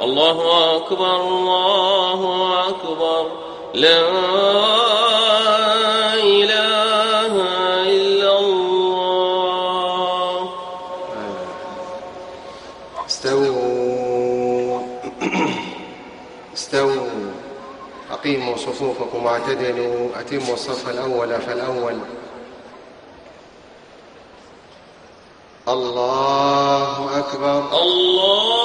الله أكبر الله أكبر. لا إله إلا الله. استووا. استووا. أقيموا صفوفكم واعتدلوا. أتموا الصف الأول فالأول. الله أكبر. الله أكبر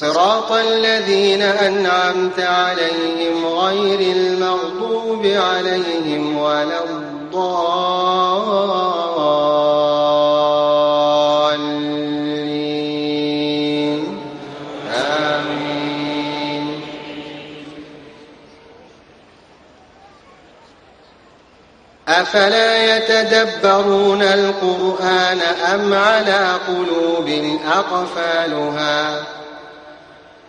صراط الذين أنعمت عليهم غير المغضوب عليهم ولا الضالين. آمين. أفلا يتدبرون القرآن أم على قلوب أقفالها؟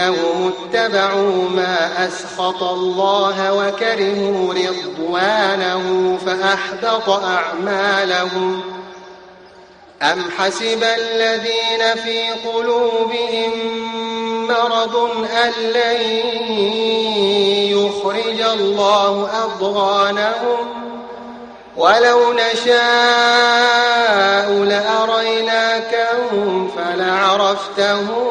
بأنهم اتبعوا ما أسخط الله وكرهوا رضوانه فأحبط أعمالهم. أم حسب الذين في قلوبهم مرض أن لن يخرج الله أضغانهم؟ ولو نشاء لأريناكهم فلعرفتهم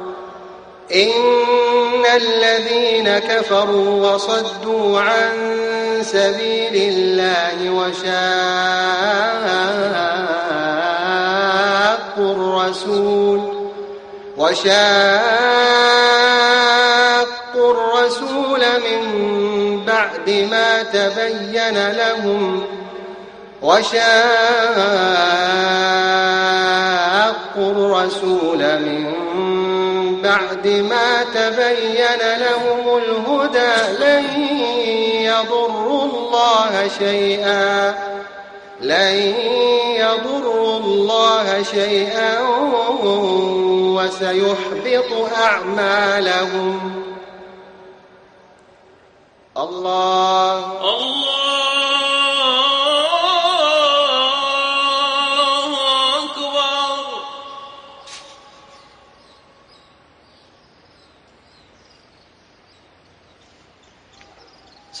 إن الذين كفروا وصدوا عن سبيل الله وشاقوا الرسول وشاقوا الرسول من بعد ما تبين لهم وشاقوا الرسول من بعد ما تبين لهم الهدى لن يضروا الله شيئا. لن يضروا الله شيئا وسيحبط أعمالهم. الله. الله.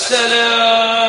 السلام.